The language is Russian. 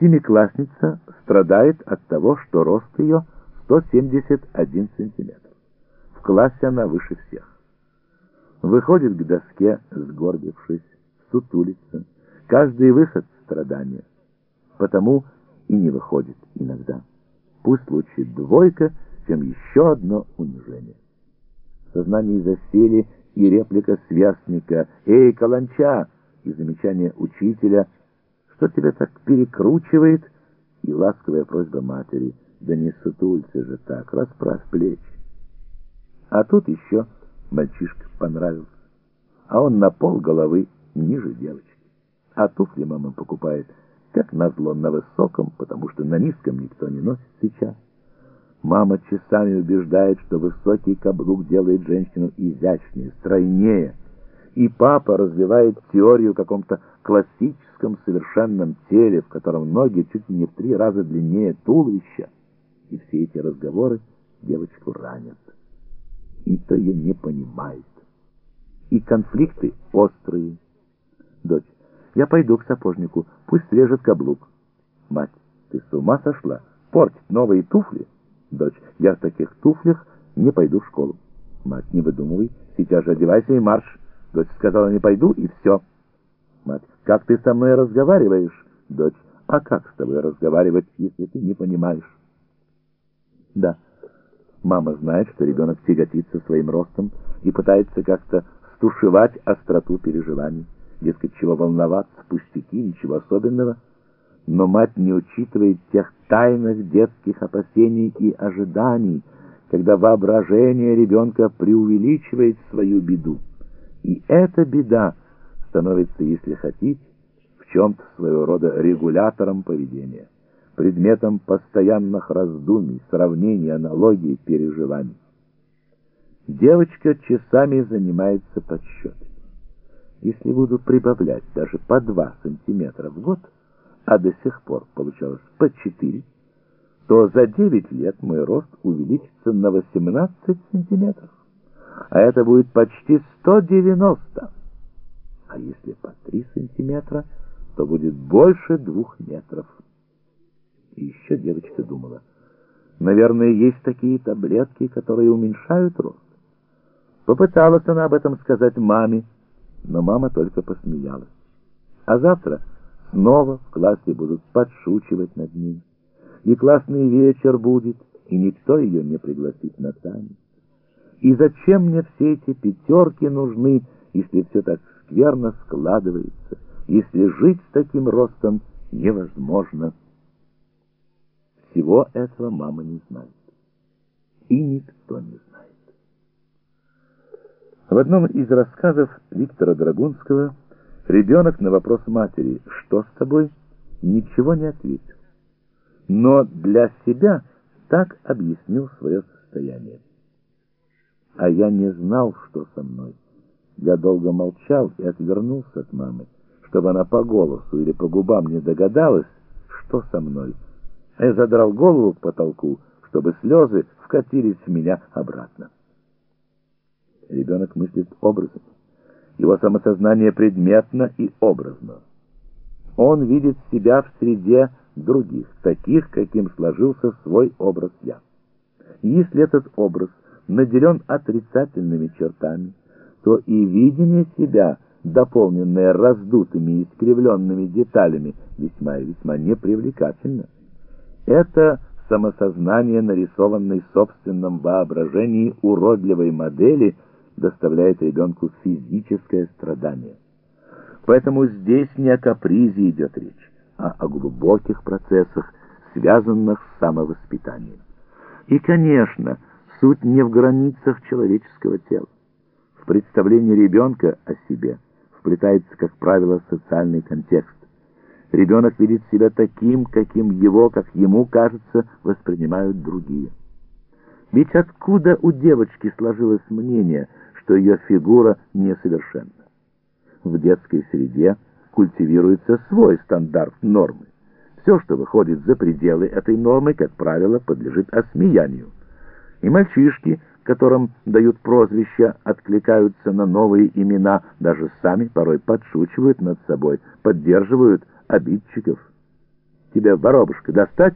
Семиклассница страдает от того, что рост ее 171 сантиметр. В классе она выше всех. Выходит к доске, сгорбившись, сутулится. Каждый выход — страдания. Потому и не выходит иногда. Пусть лучше двойка, чем еще одно унижение. В сознании засели и реплика сверстника «Эй, каланча!» и замечание учителя «Что тебя так перекручивает?» и ласковая просьба матери «Да не сутулься же так, расправь плечи». А тут еще мальчишка понравился, а он на пол головы ниже девочки. А туфли мама покупает, как назло, на высоком, потому что на низком никто не носит сейчас. Мама часами убеждает, что высокий каблук делает женщину изящнее, стройнее. И папа развивает теорию каком-то классическом совершенном теле, в котором ноги чуть не в три раза длиннее туловища. И все эти разговоры девочку ранят. Никто ее не понимает. И конфликты острые. Дочь, я пойду к сапожнику, пусть свежет каблук. Мать, ты с ума сошла? Портить новые туфли? Дочь, я в таких туфлях не пойду в школу. Мать, не выдумывай, сейчас же одевайся и марш. Дочь сказала, не пойду, и все. Мать, как ты со мной разговариваешь? Дочь, а как с тобой разговаривать, если ты не понимаешь? Да, мама знает, что ребенок тяготится своим ростом и пытается как-то стушевать остроту переживаний. Дескать, чего волноваться, пустяки, ничего особенного — но мать не учитывает тех тайных детских опасений и ожиданий, когда воображение ребенка преувеличивает свою беду. И эта беда становится, если хотите, в чем-то своего рода регулятором поведения, предметом постоянных раздумий, сравнений, аналогий, переживаний. Девочка часами занимается подсчетами. Если буду прибавлять даже по 2 сантиметра в год – а до сих пор получалось по 4, то за 9 лет мой рост увеличится на 18 сантиметров. А это будет почти 190. А если по 3 сантиметра, то будет больше двух метров. И еще девочка думала, наверное, есть такие таблетки, которые уменьшают рост. Попыталась она об этом сказать маме, но мама только посмеялась. А завтра Снова в классе будут подшучивать над ней. И классный вечер будет, и никто ее не пригласит на танец. И зачем мне все эти пятерки нужны, если все так скверно складывается, если жить с таким ростом невозможно? Всего этого мама не знает. И никто не знает. В одном из рассказов Виктора Драгунского Ребенок на вопрос матери «Что с тобой?» ничего не ответил. Но для себя так объяснил свое состояние. А я не знал, что со мной. Я долго молчал и отвернулся от мамы, чтобы она по голосу или по губам не догадалась, что со мной. А я задрал голову к потолку, чтобы слезы вкатились в меня обратно. Ребенок мыслит образом. Его самосознание предметно и образно. Он видит себя в среде других, таких, каким сложился свой образ «я». Если этот образ наделен отрицательными чертами, то и видение себя, дополненное раздутыми и искривленными деталями, весьма и весьма непривлекательно. Это самосознание, нарисованное в собственном воображении уродливой модели – доставляет ребенку физическое страдание. Поэтому здесь не о капризе идет речь, а о глубоких процессах, связанных с самовоспитанием. И, конечно, суть не в границах человеческого тела. В представлении ребенка о себе вплетается, как правило, социальный контекст. Ребенок видит себя таким, каким его, как ему кажется, воспринимают другие. Ведь откуда у девочки сложилось мнение, что ее фигура несовершенна? В детской среде культивируется свой стандарт нормы. Все, что выходит за пределы этой нормы, как правило, подлежит осмеянию. И мальчишки, которым дают прозвища, откликаются на новые имена, даже сами порой подшучивают над собой, поддерживают обидчиков. Тебе воробушка достать?»